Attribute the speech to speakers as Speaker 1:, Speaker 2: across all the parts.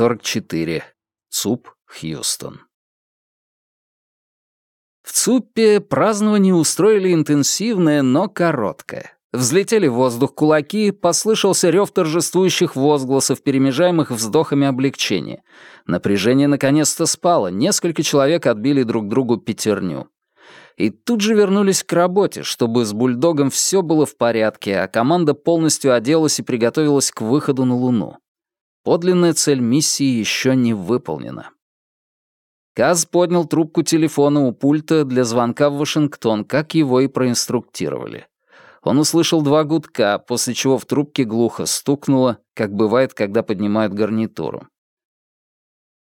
Speaker 1: 44. ЦУП, Хьюстон. В ЦУПе празднование устроили интенсивное, но короткое. Взлетели в воздух кулаки, послышался рев торжествующих возгласов, перемежаемых вздохами облегчения. Напряжение наконец-то спало, несколько человек отбили друг другу пятерню. И тут же вернулись к работе, чтобы с бульдогом все было в порядке, а команда полностью оделась и приготовилась к выходу на Луну. Подлинная цель миссии еще не выполнена. Каз поднял трубку телефона у пульта для звонка в Вашингтон, как его и проинструктировали. Он услышал два гудка, после чего в трубке глухо стукнуло, как бывает, когда поднимают гарнитуру.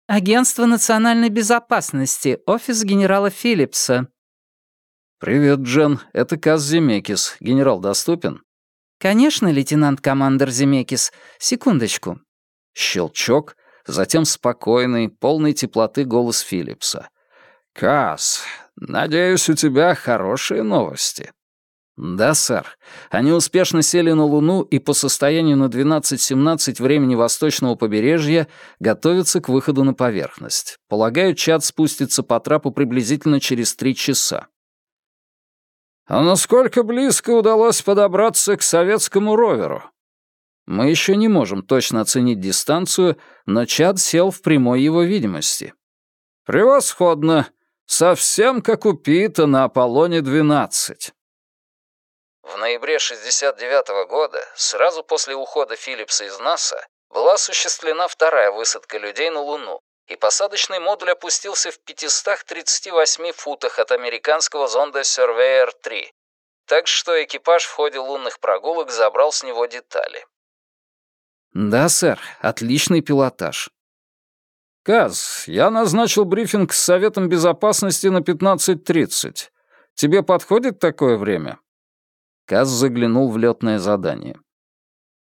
Speaker 2: «Агентство национальной безопасности, офис генерала Филлипса».
Speaker 1: «Привет, Джен, это Каз Земекис. Генерал доступен?»
Speaker 2: «Конечно, лейтенант-командер Земекис. Секундочку».
Speaker 1: Щелчок, затем спокойный, полный теплоты голос Филлипса. «Каз, надеюсь, у тебя хорошие новости». «Да, сэр. Они успешно сели на Луну и по состоянию на 12.17 времени восточного побережья готовятся к выходу на поверхность. Полагаю, чат спустится по трапу приблизительно через три часа». «А насколько близко удалось подобраться к советскому роверу?» «Мы еще не можем точно оценить дистанцию, но чат сел в прямой его видимости». «Превосходно. Совсем как у Пита на Аполлоне-12».
Speaker 3: В ноябре 69 -го года, сразу после ухода Филлипса из НАСА, была осуществлена вторая высадка людей на Луну, и посадочный модуль опустился в 538 футах от американского зонда Surveyor-3, так что экипаж в ходе лунных прогулок забрал с него детали.
Speaker 1: «Да, сэр, отличный пилотаж».
Speaker 4: «Каз, я назначил брифинг с Советом Безопасности на 15.30. Тебе подходит такое время?»
Speaker 1: Каз заглянул в летное задание.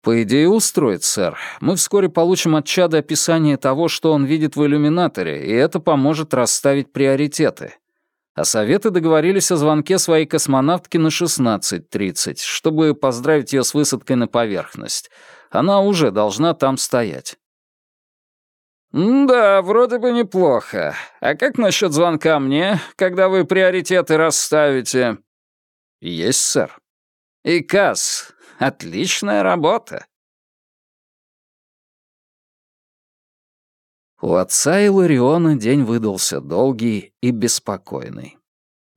Speaker 1: «По идее, устроит, сэр. Мы вскоре получим от Чада описание того, что он видит в иллюминаторе, и это поможет расставить приоритеты. А советы договорились о звонке своей космонавтки на 16.30, чтобы поздравить ее с высадкой на поверхность. Она уже должна там стоять».
Speaker 4: «Да, вроде бы неплохо. А как насчет звонка мне, когда вы приоритеты расставите?»
Speaker 1: «Есть, сэр».
Speaker 4: И Касс, отличная работа.
Speaker 1: У отца Илариона день выдался долгий и беспокойный.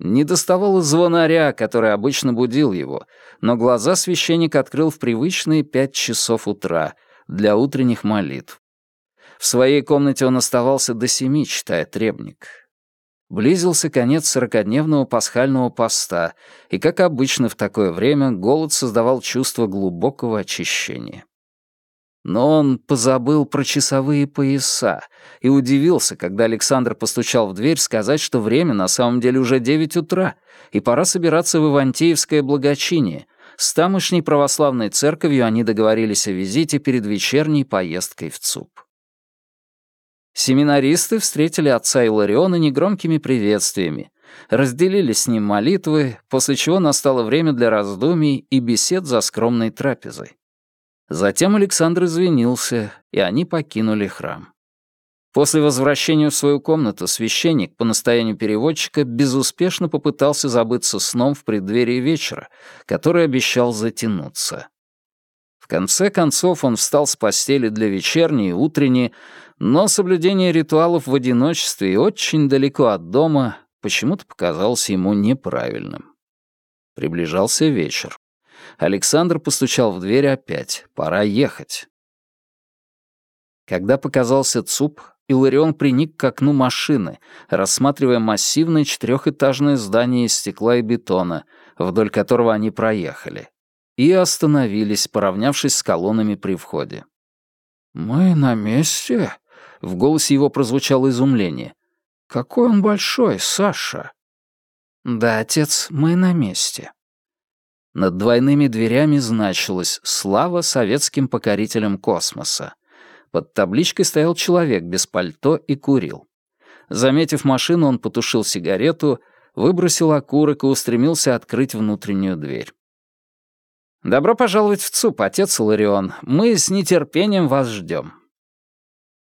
Speaker 1: Не доставало звонаря, который обычно будил его, но глаза священник открыл в привычные пять часов утра для утренних молитв. В своей комнате он оставался до семи, читая требник. Близился конец сорокодневного пасхального поста, и, как обычно в такое время, голод создавал чувство глубокого очищения. Но он позабыл про часовые пояса и удивился, когда Александр постучал в дверь сказать, что время на самом деле уже девять утра, и пора собираться в Ивантеевское благочиние. С тамошней православной церковью они договорились о визите перед вечерней поездкой в ЦУП. Семинаристы встретили отца Илариона негромкими приветствиями, разделили с ним молитвы, после чего настало время для раздумий и бесед за скромной трапезой. Затем Александр извинился, и они покинули храм. После возвращения в свою комнату священник по настоянию переводчика безуспешно попытался забыться сном в преддверии вечера, который обещал затянуться. В конце концов он встал с постели для вечерней и утренней, но соблюдение ритуалов в одиночестве и очень далеко от дома почему-то показалось ему неправильным. Приближался вечер. Александр постучал в дверь опять. Пора ехать. Когда показался ЦУП, Иларион приник к окну машины, рассматривая массивное четырехэтажное здание из стекла и бетона, вдоль которого они проехали, и остановились, поравнявшись с колоннами при входе.
Speaker 4: «Мы на месте?» В голосе его прозвучало изумление. «Какой он большой, Саша!»
Speaker 1: «Да, отец, мы на месте». Над двойными дверями значилось «Слава советским покорителям космоса». Под табличкой стоял человек без пальто и курил. Заметив машину, он потушил сигарету, выбросил окурок и устремился открыть внутреннюю дверь. «Добро пожаловать в ЦУП, отец Ларион. Мы с нетерпением вас ждем.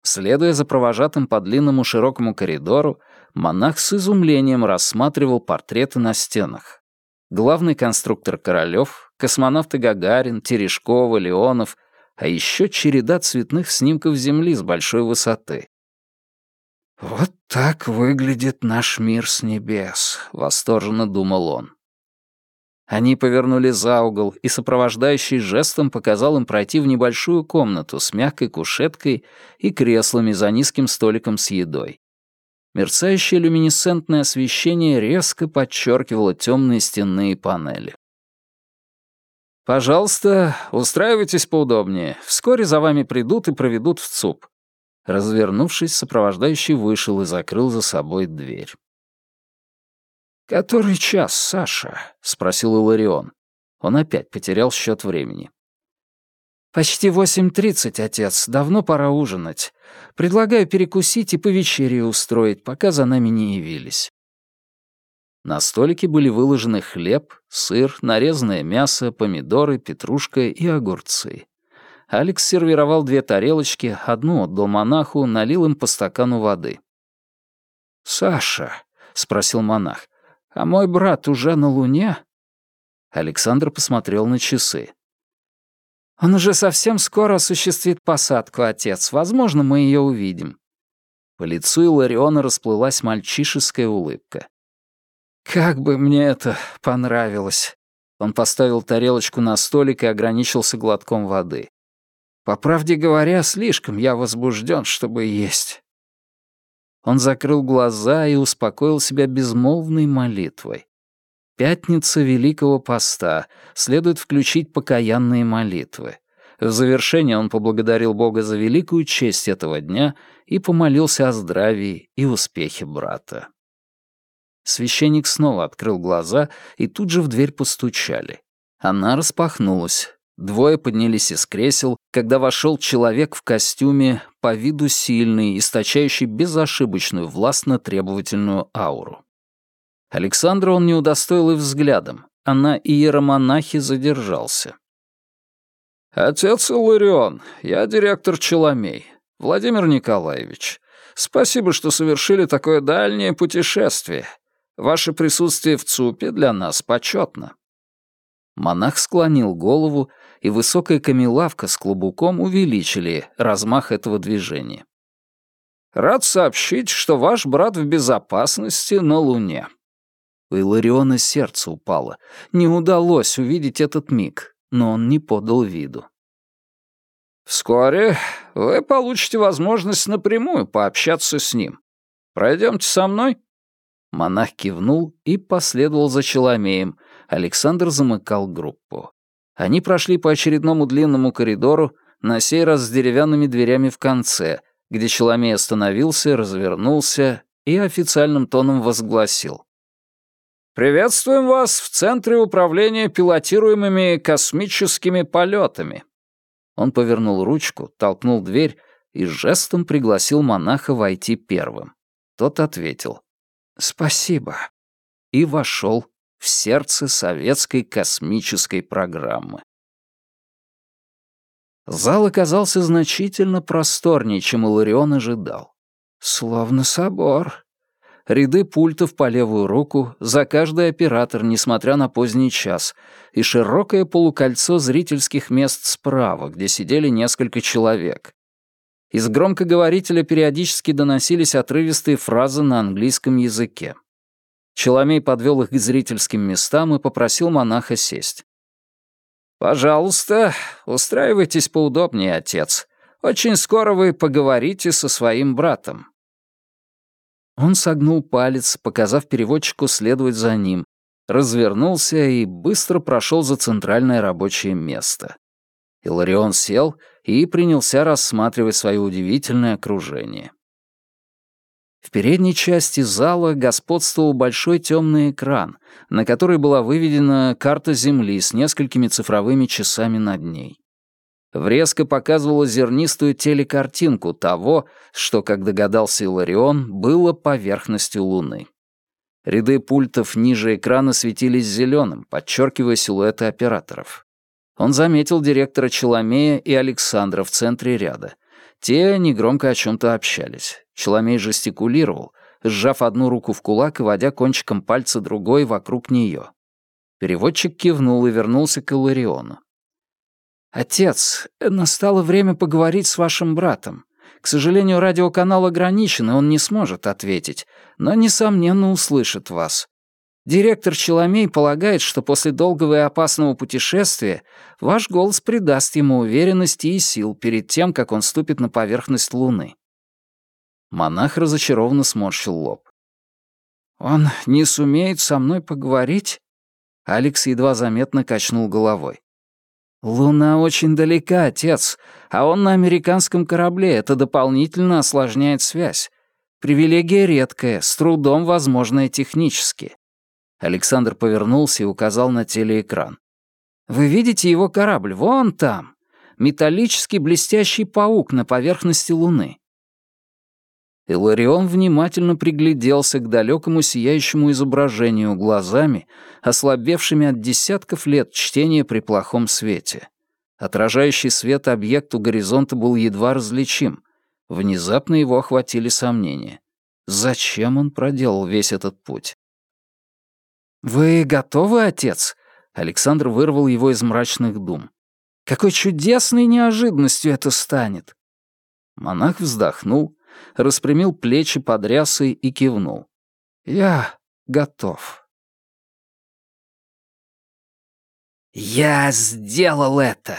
Speaker 1: Следуя за провожатым по длинному широкому коридору, монах с изумлением рассматривал портреты на стенах. Главный конструктор Королёв, космонавты Гагарин, Терешкова, Леонов, а еще череда цветных снимков Земли с большой высоты. «Вот так выглядит наш мир с небес», — восторженно думал он. Они повернули за угол, и сопровождающий жестом показал им пройти в небольшую комнату с мягкой кушеткой и креслами за низким столиком с едой. Мерцающее люминесцентное освещение резко подчеркивало темные стенные панели. «Пожалуйста, устраивайтесь поудобнее. Вскоре за вами придут и проведут в ЦУП». Развернувшись, сопровождающий вышел и закрыл за собой дверь. «Который час, Саша?» — спросил Иларион. Он опять потерял счет времени. «Почти восемь тридцать, отец. Давно пора ужинать. Предлагаю перекусить и повечерие устроить, пока за нами не явились». На столике были выложены хлеб, сыр, нарезанное мясо, помидоры, петрушка и огурцы. Алекс сервировал две тарелочки, одну отдал монаху, налил им по стакану воды. «Саша», — спросил монах, а мой брат уже на Луне?» Александр посмотрел на часы. «Он уже совсем скоро осуществит посадку, отец. Возможно, мы ее увидим». По лицу Илариона расплылась мальчишеская улыбка. «Как бы мне это понравилось!» Он поставил тарелочку на столик и ограничился глотком воды. «По правде говоря, слишком я возбужден, чтобы есть. Он закрыл глаза и успокоил себя безмолвной молитвой. Пятница Великого Поста. Следует включить покаянные молитвы. В завершение он поблагодарил Бога за великую честь этого дня и помолился о здравии и успехе брата. Священник снова открыл глаза, и тут же в дверь постучали. Она распахнулась. Двое поднялись из кресел, когда вошел человек в костюме, по виду сильный, источающий безошибочную властно-требовательную ауру. Александра он не удостоил и взглядом, а на иеромонахе задержался. «Отец Иларион, я директор Челомей. Владимир Николаевич, спасибо, что совершили такое дальнее путешествие. Ваше присутствие в ЦУПе для нас почетно». Монах склонил голову, и высокая камелавка с клубуком увеличили размах этого движения. «Рад сообщить, что ваш брат в безопасности на Луне». У Илариона сердце упало. Не удалось увидеть этот миг, но он не подал виду. «Вскоре вы получите возможность напрямую пообщаться с ним. Пройдемте со мной?» Монах кивнул и последовал за Челомеем. Александр замыкал группу. Они прошли по очередному длинному коридору, на сей раз с деревянными дверями в конце, где Челомей остановился, развернулся и официальным тоном возгласил. «Приветствуем вас в Центре управления пилотируемыми космическими полетами». Он повернул ручку, толкнул дверь и жестом пригласил монаха войти первым. Тот ответил «Спасибо» и вошел в сердце советской космической программы. Зал оказался значительно просторнее, чем Иларион ожидал. Словно собор. Ряды пультов по левую руку, за каждый оператор, несмотря на поздний час, и широкое полукольцо зрительских мест справа, где сидели несколько человек. Из громкоговорителя периодически доносились отрывистые фразы на английском языке. Челомей подвел их к зрительским местам и попросил монаха сесть. «Пожалуйста, устраивайтесь поудобнее, отец. Очень скоро вы поговорите со своим братом». Он согнул палец, показав переводчику следовать за ним, развернулся и быстро прошел за центральное рабочее место. Иларион сел и принялся рассматривать свое удивительное окружение. В передней части зала господствовал большой темный экран, на который была выведена карта Земли с несколькими цифровыми часами над ней. Врезко показывала зернистую телекартинку того, что, как догадался Иларион, было поверхностью Луны. Ряды пультов ниже экрана светились зеленым, подчеркивая силуэты операторов. Он заметил директора Челомея и Александра в центре ряда. Те негромко о чем-то общались. Челомей жестикулировал, сжав одну руку в кулак и водя кончиком пальца другой вокруг нее. Переводчик кивнул и вернулся к Илариону. «Отец, настало время поговорить с вашим братом. К сожалению, радиоканал ограничен, и он не сможет ответить, но, несомненно, услышит вас. Директор Челомей полагает, что после долгого и опасного путешествия ваш голос придаст ему уверенности и сил перед тем, как он ступит на поверхность Луны. Монах разочарованно сморщил лоб. «Он не сумеет со мной поговорить?» Алекс едва заметно качнул головой. «Луна очень далека, отец, а он на американском корабле. Это дополнительно осложняет связь. Привилегия редкая, с трудом возможная технически». Александр повернулся и указал на телеэкран. «Вы видите его корабль? Вон там. Металлический блестящий паук на поверхности Луны. Иларион внимательно пригляделся к далекому сияющему изображению глазами, ослабевшими от десятков лет чтения при плохом свете. Отражающий свет объект у горизонта был едва различим. Внезапно его охватили сомнения. Зачем он проделал весь этот путь? «Вы готовы, отец?» Александр вырвал его из мрачных дум. «Какой чудесной неожиданностью это станет!» Монах вздохнул, распрямил плечи под рясой и кивнул. «Я готов». «Я сделал это!»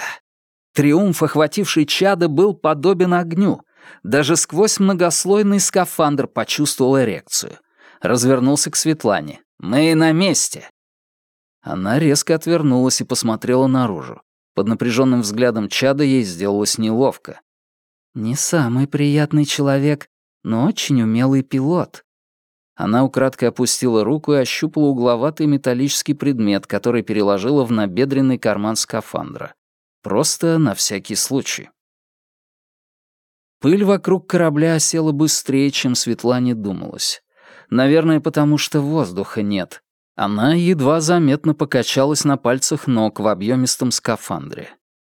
Speaker 1: Триумф, охвативший чада, был подобен огню. Даже сквозь многослойный скафандр почувствовал эрекцию. Развернулся к Светлане. «Мы на месте!» Она резко отвернулась и посмотрела наружу. Под напряженным взглядом чада ей сделалось неловко. Не самый приятный человек, но очень умелый пилот. Она украдкой опустила руку и ощупала угловатый металлический предмет, который переложила в набедренный карман скафандра. Просто на всякий случай. Пыль вокруг корабля осела быстрее, чем Светлане думалось. Наверное, потому что воздуха нет. Она едва заметно покачалась на пальцах ног в объемистом скафандре.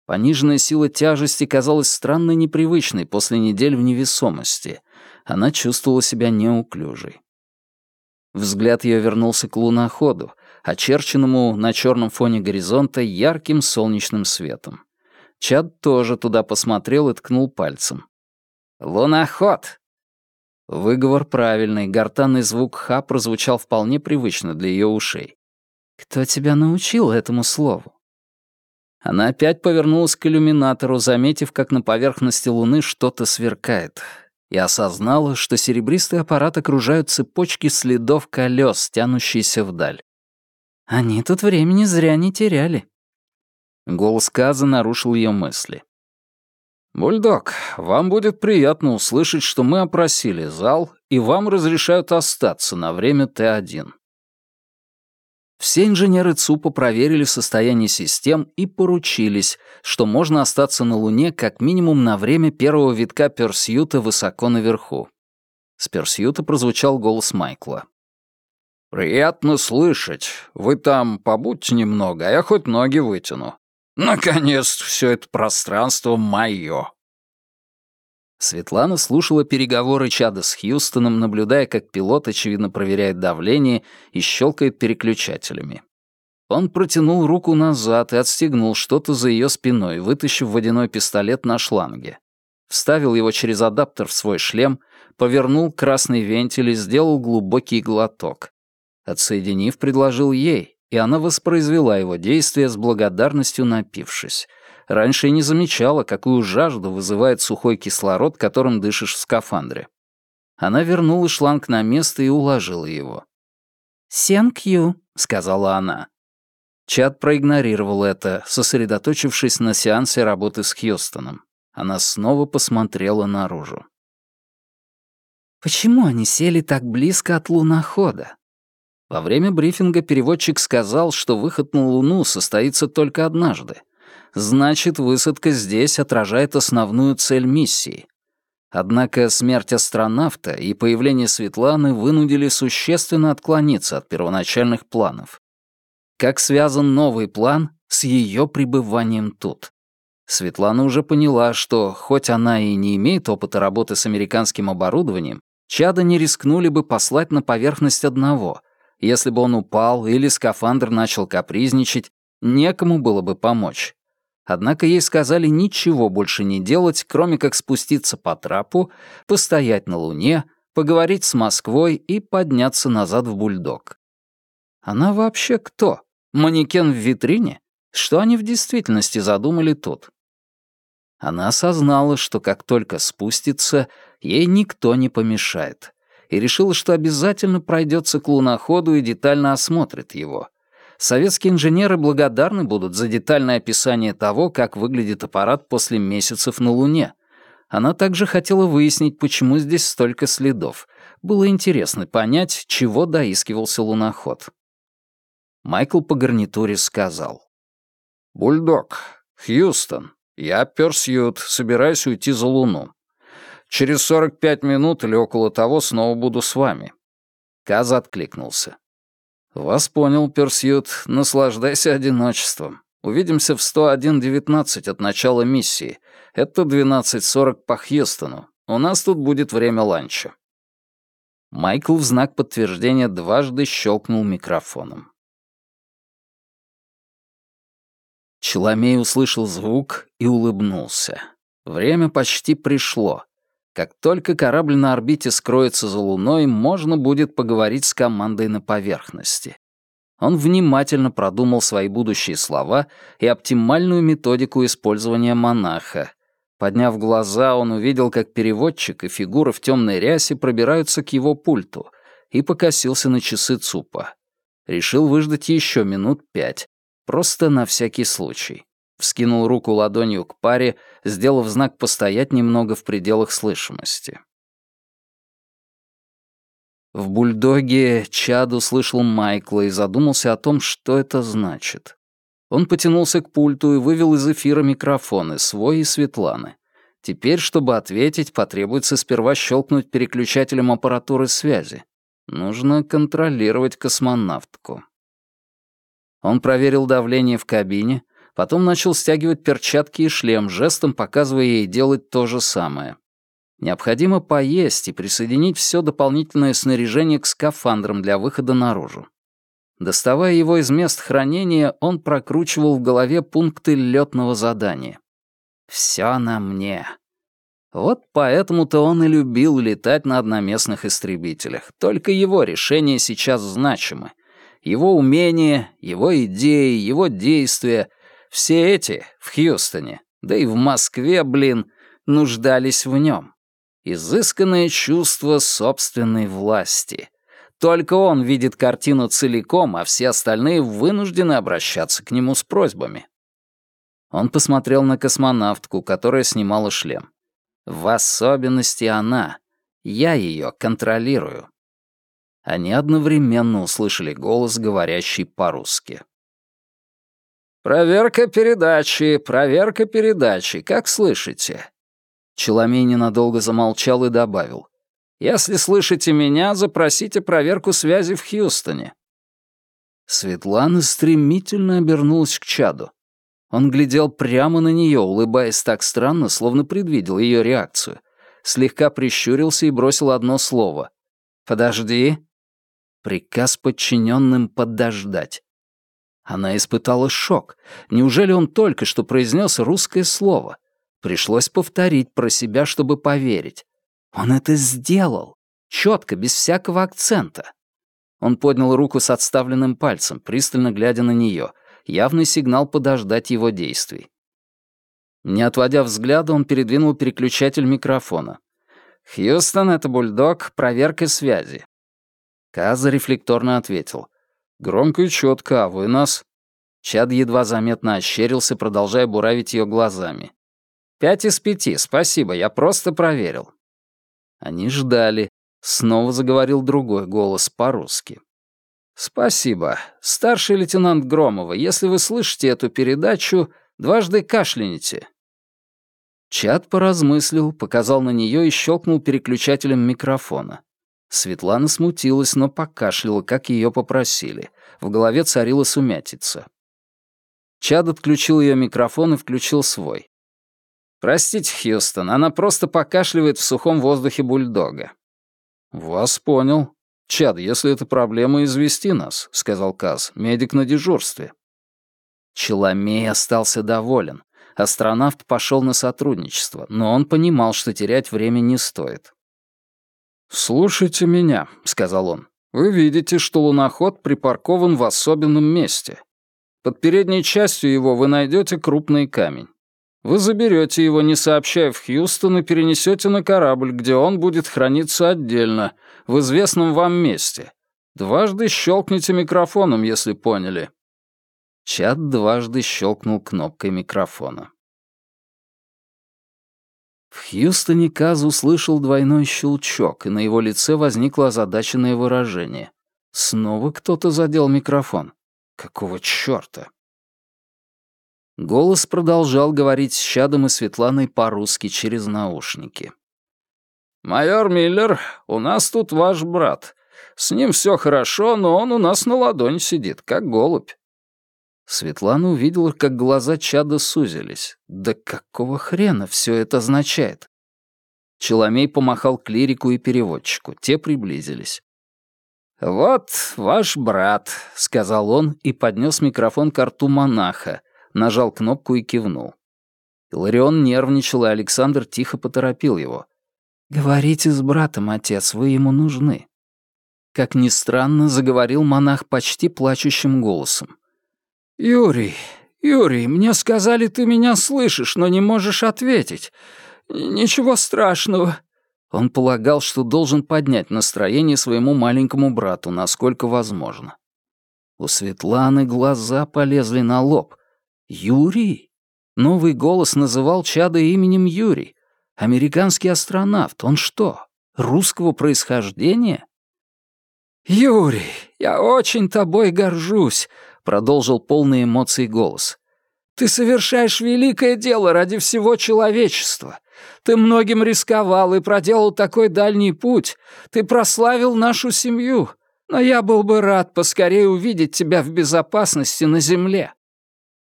Speaker 1: Пониженная сила тяжести казалась странно непривычной после недель в невесомости. Она чувствовала себя неуклюжей. Взгляд ее вернулся к луноходу, очерченному на черном фоне горизонта ярким солнечным светом. Чад тоже туда посмотрел и ткнул пальцем. «Луноход!» Выговор правильный, гортанный звук «ха» прозвучал вполне привычно для ее ушей. «Кто тебя научил этому слову?» Она опять повернулась к иллюминатору, заметив, как на поверхности Луны что-то сверкает, и осознала, что серебристый аппарат окружают цепочки следов колес, тянущиеся вдаль. Они тут времени зря не теряли. Голос Каза нарушил ее мысли. «Бульдог, вам будет приятно услышать, что мы опросили зал, и вам разрешают остаться на время Т-1. Все инженеры ЦУПа проверили состояние систем и поручились, что можно остаться на Луне как минимум на время первого витка Персьюта высоко наверху. С Персьюта прозвучал голос Майкла. «Приятно слышать. Вы там побудьте немного, а я хоть ноги вытяну. Наконец, все это пространство мое». Светлана слушала переговоры Чада с Хьюстоном, наблюдая, как пилот, очевидно, проверяет давление и щелкает переключателями. Он протянул руку назад и отстегнул что-то за ее спиной, вытащив водяной пистолет на шланге. Вставил его через адаптер в свой шлем, повернул красный вентиль и сделал глубокий глоток. Отсоединив, предложил ей, и она воспроизвела его действие с благодарностью напившись. Раньше и не замечала, какую жажду вызывает сухой кислород, которым дышишь в скафандре. Она вернула шланг на место и уложила его.
Speaker 2: «Сенкью», —
Speaker 1: сказала она. Чат проигнорировал это, сосредоточившись на сеансе работы с Хьюстоном. Она снова посмотрела наружу.
Speaker 2: «Почему они сели так близко от лунохода?»
Speaker 1: Во время брифинга переводчик сказал, что выход на Луну состоится только однажды, значит, высадка здесь отражает основную цель миссии. Однако смерть астронавта и появление Светланы вынудили существенно отклониться от первоначальных планов. Как связан новый план с ее пребыванием тут? Светлана уже поняла, что, хоть она и не имеет опыта работы с американским оборудованием, чада не рискнули бы послать на поверхность одного. Если бы он упал или скафандр начал капризничать, некому было бы помочь. Однако ей сказали ничего больше не делать, кроме как спуститься по трапу, постоять на Луне, поговорить с Москвой и подняться назад в бульдог. Она вообще кто? Манекен в витрине? Что они в действительности задумали тут? Она осознала, что как только спустится, ей никто не помешает, и решила, что обязательно пройдется к луноходу и детально осмотрит его. Советские инженеры благодарны будут за детальное описание того, как выглядит аппарат после месяцев на Луне. Она также хотела выяснить, почему здесь столько следов. Было интересно понять, чего доискивался луноход. Майкл по гарнитуре сказал. «Бульдог, Хьюстон, я Персьют, собираюсь уйти за Луну. Через 45 минут или около того снова буду с вами». Каз откликнулся. «Вас понял, Персьют. Наслаждайся одиночеством. Увидимся в 101.19 от начала миссии. Это 12.40 по Хьюстону. У нас тут будет время ланча». Майкл в знак подтверждения дважды щелкнул микрофоном. Челомей услышал звук и улыбнулся. Время почти пришло. Как только корабль на орбите скроется за Луной, можно будет поговорить с командой на поверхности. Он внимательно продумал свои будущие слова и оптимальную методику использования монаха. Подняв глаза, он увидел, как переводчик и фигура в темной рясе пробираются к его пульту, и покосился на часы ЦУПа. Решил выждать еще минут пять, Просто на всякий случай. Вскинул руку ладонью к паре, сделав знак постоять немного в пределах слышимости. В бульдоге Чад услышал Майкла и задумался о том, что это значит. Он потянулся к пульту и вывел из эфира микрофоны, свой и Светланы. Теперь, чтобы ответить, потребуется сперва щелкнуть переключателем аппаратуры связи. Нужно контролировать космонавтку. Он проверил давление в кабине, потом начал стягивать перчатки и шлем, жестом показывая ей делать то же самое. Необходимо поесть и присоединить все дополнительное снаряжение к скафандрам для выхода наружу. Доставая его из мест хранения, он прокручивал в голове пункты летного задания. «Все на мне». Вот поэтому-то он и любил летать на одноместных истребителях. Только его решения сейчас значимы. Его умения, его идеи, его действия — все эти в Хьюстоне, да и в Москве, блин, нуждались в нем. Изысканное чувство собственной власти. Только он видит картину целиком, а все остальные вынуждены обращаться к нему с просьбами. Он посмотрел на космонавтку, которая снимала шлем. В особенности она. Я ее контролирую. Они одновременно услышали голос, говорящий по-русски. «Проверка передачи, проверка передачи, как слышите?» Челомей ненадолго замолчал и добавил. «Если слышите меня, запросите проверку связи в Хьюстоне». Светлана стремительно обернулась к чаду. Он глядел прямо на нее, улыбаясь так странно, словно предвидел ее реакцию. Слегка прищурился и бросил одно слово. «Подожди, Приказ подчиненным подождать. Она испытала шок. Неужели он только что произнес русское слово? Пришлось повторить про себя, чтобы поверить. Он это сделал. Четко, без всякого акцента. Он поднял руку с отставленным пальцем, пристально глядя на нее. Явный сигнал подождать его действий. Не отводя взгляда, он передвинул переключатель микрофона. «Хьюстон, это бульдог, проверка связи. Каза рефлекторно ответил. «Громко и четко, а вы нас?» Чад едва заметно ощерился, продолжая буравить ее глазами. «Пять из пяти, спасибо, я просто проверил». Они ждали. Снова заговорил другой голос по-русски. «Спасибо. Старший лейтенант Громова, если вы слышите эту передачу, дважды кашляните». Чад поразмыслил, показал на нее и щелкнул переключателем микрофона. Светлана смутилась, но покашляла, как ее попросили. В голове царила сумятица. Чад отключил ее микрофон и включил свой. «Простите, Хьюстон, она просто покашливает в сухом воздухе бульдога». «Вас понял. Чад, если это проблема, извести нас», — сказал Каз. «Медик на дежурстве». Челомей остался доволен. Астронавт пошел на сотрудничество, но он понимал, что терять время не стоит. «Слушайте меня», — сказал он. «Вы видите, что луноход припаркован в особенном месте. Под передней частью его вы найдете крупный камень. Вы заберете его, не сообщая в Хьюстон, и перенесете на корабль, где он будет храниться отдельно, в известном вам месте. Дважды щелкните микрофоном, если поняли». Чат дважды щелкнул кнопкой микрофона. В Хьюстоне Каз услышал двойной щелчок, и на его лице возникло озадаченное выражение. Снова кто-то задел микрофон. Какого чёрта? Голос продолжал говорить с Чадом и Светланой по-русски через наушники. «Майор Миллер, у нас тут ваш брат. С ним все хорошо, но он у нас на ладони сидит, как голубь». Светлана увидела, как глаза Чада сузились. Да какого хрена все это означает? Челомей помахал клирику и переводчику. Те приблизились. «Вот ваш брат», — сказал он и поднес микрофон к рту монаха, нажал кнопку и кивнул. Иларион нервничал, и Александр тихо поторопил его. «Говорите с братом, отец, вы ему нужны». Как ни странно, заговорил монах почти плачущим голосом. «Юрий, Юрий, мне сказали, ты меня слышишь, но не можешь ответить. Ничего страшного». Он полагал, что должен поднять настроение своему маленькому брату, насколько возможно. У Светланы глаза полезли на лоб. Юрий? Новый голос называл чада именем Юрий. Американский астронавт. Он что, русского происхождения? «Юрий, я очень тобой горжусь», — продолжил полный эмоций голос. «Ты совершаешь великое дело ради всего человечества. Ты многим рисковал и проделал такой дальний путь. Ты прославил нашу семью. Но я был бы рад поскорее увидеть тебя в безопасности на Земле.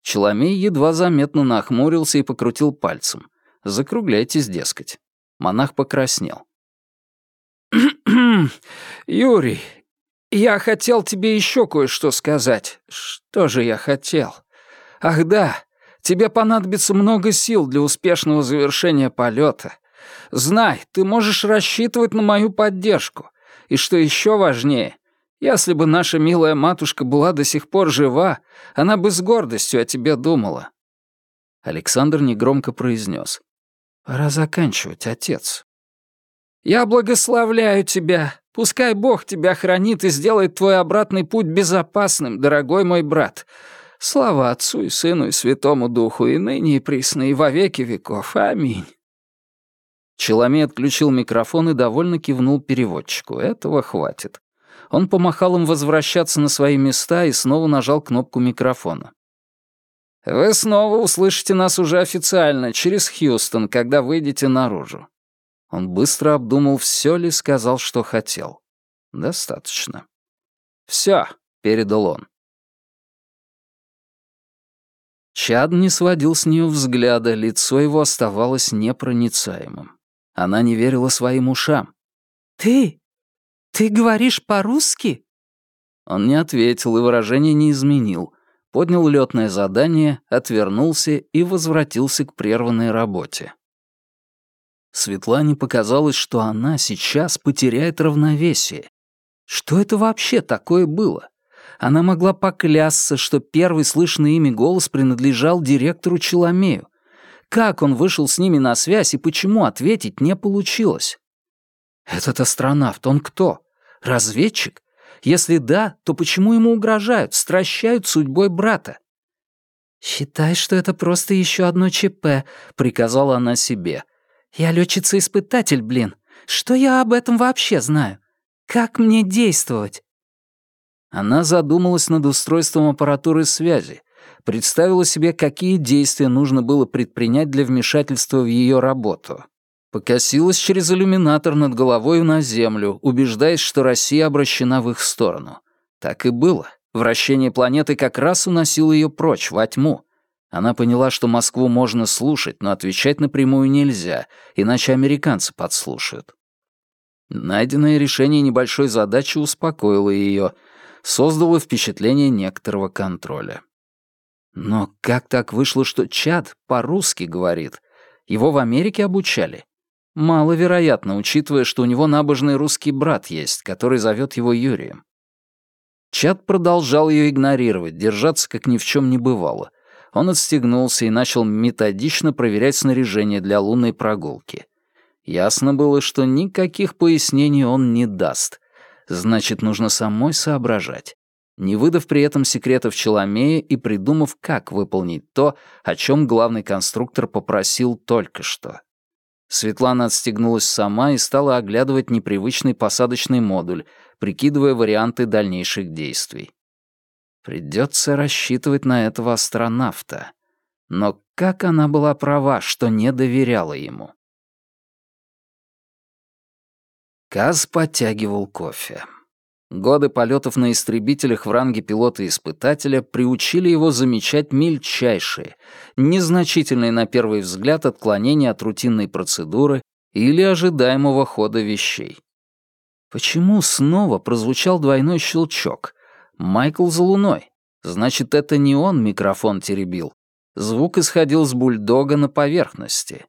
Speaker 1: Челомей едва заметно нахмурился и покрутил пальцем. «Закругляйтесь, дескать». Монах покраснел. «Юрий, я хотел тебе еще кое-что сказать. Что же я хотел? Ах да, тебе понадобится много сил для успешного завершения полета. Знай, ты можешь рассчитывать на мою поддержку. И что еще важнее, если бы наша милая матушка была до сих пор жива, она бы с гордостью о тебе думала». Александр негромко произнес. «Пора заканчивать, отец». «Я благословляю тебя. Пускай Бог тебя хранит и сделает твой обратный путь безопасным, дорогой мой брат. Слава Отцу и Сыну и Святому Духу, и ныне и присно, и во веки веков. Аминь». Челомей отключил микрофон и довольно кивнул переводчику. Этого хватит. Он помахал им возвращаться на свои места и снова нажал кнопку микрофона. «Вы снова услышите нас уже официально, через Хьюстон, когда выйдете наружу». Он быстро обдумал, все ли сказал, что хотел. «Достаточно». «Все», — передал он. Чад не сводил с нее взгляда, лицо его оставалось непроницаемым. Она не верила своим ушам.
Speaker 2: «Ты? «Ты говоришь по-русски?»
Speaker 1: Он не ответил и выражение не изменил. Поднял летное задание, отвернулся и возвратился к прерванной работе. Светлане показалось, что она сейчас потеряет равновесие. Что это вообще такое было? Она могла поклясться, что первый слышный ими голос принадлежал директору Челомею. Как он вышел с ними на связь и почему ответить не получилось? Этот астронавт, он кто? Разведчик? Если да, то почему ему угрожают, стращают судьбой брата? «Считай, что это просто еще одно ЧП», — приказала она себе. «Я летчица-испытатель, блин. Что я об этом вообще знаю? Как мне действовать?» Она задумалась над устройством аппаратуры связи, представила себе, какие действия нужно было предпринять для вмешательства в ее работу. Покосилась через иллюминатор над головой на Землю, убеждаясь, что Россия обращена в их сторону. Так и было. Вращение планеты как раз уносило ее прочь, во тьму. Она поняла, что Москву можно слушать, но отвечать напрямую нельзя, иначе американцы подслушают. Найденное решение небольшой задачи успокоило ее, создало впечатление некоторого контроля. Но как так вышло, что Чад по-русски говорит? Его в Америке обучали? Маловероятно, учитывая, что у него набожный русский брат есть, который зовет его Юрием. Чад продолжал ее игнорировать, держаться как ни в чем не бывало. Он отстегнулся и начал методично проверять снаряжение для лунной прогулки. Ясно было, что никаких пояснений он не даст. Значит, нужно самой соображать, не выдав при этом секретов Челомея и придумав, как выполнить то, о чем главный конструктор попросил только что. Светлана отстегнулась сама и стала оглядывать непривычный посадочный модуль, прикидывая варианты дальнейших действий. Придется рассчитывать на этого астронавта. Но как она была права, что не доверяла ему? Каз подтягивал кофе. Годы полетов на истребителях в ранге пилота-испытателя приучили его замечать мельчайшие, незначительные на первый взгляд отклонения от рутинной процедуры или ожидаемого хода вещей. Почему снова прозвучал двойной щелчок? Майкл за луной. Значит, это не он микрофон теребил. Звук исходил с бульдога на поверхности.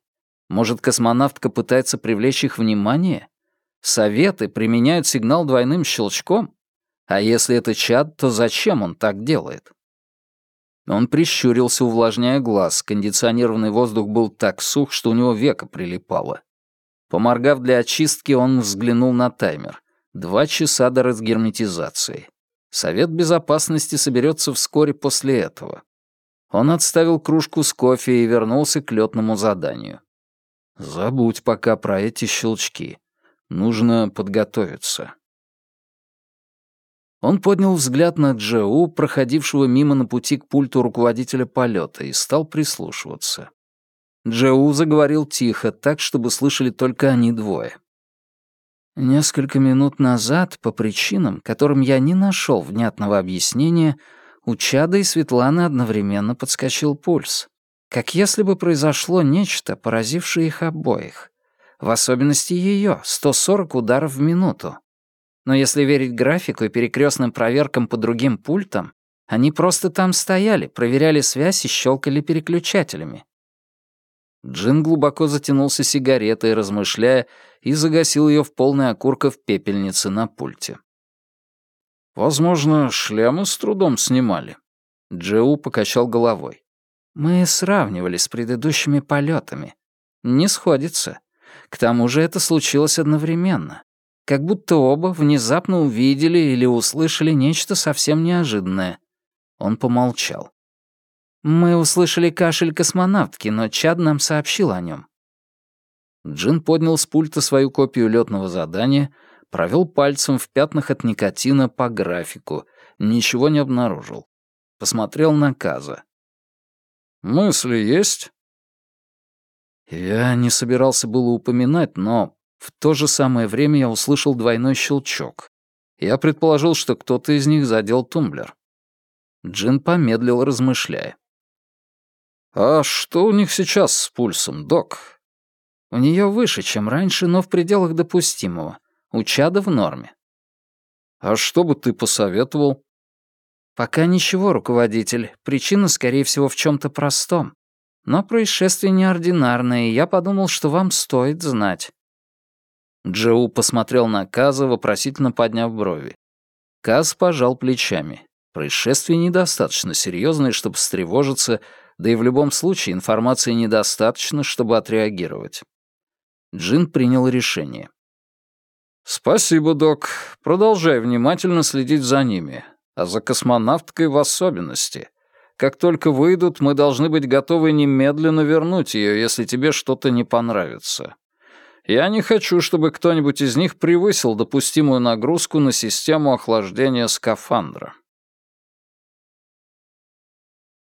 Speaker 1: Может, космонавтка пытается привлечь их внимание? Советы применяют сигнал двойным щелчком? А если это чад, то зачем он так делает? Он прищурился, увлажняя глаз. Кондиционированный воздух был так сух, что у него века прилипало. Поморгав для очистки, он взглянул на таймер. Два часа до разгерметизации. Совет безопасности соберется вскоре после этого. Он отставил кружку с кофе и вернулся к летному заданию. Забудь пока про эти щелчки. Нужно подготовиться. Он поднял взгляд на Джоу, проходившего мимо на пути к пульту руководителя полета, и стал прислушиваться. Джоу заговорил тихо, так, чтобы слышали только они двое. Несколько минут назад, по причинам, которым я не нашел внятного объяснения, у Чада и Светланы одновременно подскочил пульс. Как если бы произошло нечто, поразившее их обоих в особенности ее, 140 ударов в минуту. Но если верить графику и перекрестным проверкам по другим пультам, они просто там стояли, проверяли связь и щелкали переключателями. Джин глубоко затянулся сигаретой, размышляя, и загасил ее в полной окурка в пепельнице на пульте. «Возможно, шлемы с трудом снимали». Джоу покачал головой. «Мы сравнивали с предыдущими полетами. Не сходится. К тому же это случилось одновременно. Как будто оба внезапно увидели или услышали нечто совсем неожиданное. Он помолчал. «Мы услышали кашель космонавтки, но Чад нам сообщил о нем. Джин поднял с пульта свою копию летного задания, провел пальцем в пятнах от никотина по графику, ничего не обнаружил. Посмотрел на Каза. «Мысли есть?» Я не собирался было упоминать, но в то же самое время я услышал двойной щелчок. Я предположил, что кто-то из них задел тумблер. Джин помедлил, размышляя. «А что у них сейчас с пульсом, док?» «У нее выше, чем раньше, но в пределах допустимого. У Чада в норме». «А что бы ты посоветовал?» «Пока ничего, руководитель. Причина, скорее всего, в чем то простом. Но происшествие неординарное, и я подумал, что вам стоит знать». Джоу посмотрел на Каза, вопросительно подняв брови. Каз пожал плечами. Происшествие недостаточно серьезное, чтобы встревожиться, да и в любом случае информации недостаточно, чтобы отреагировать. Джин принял решение. «Спасибо, док. Продолжай внимательно следить за ними, а за космонавткой в особенности. Как только выйдут, мы должны быть готовы немедленно вернуть ее, если тебе что-то не понравится. Я не хочу, чтобы кто-нибудь из них превысил допустимую нагрузку на систему охлаждения скафандра.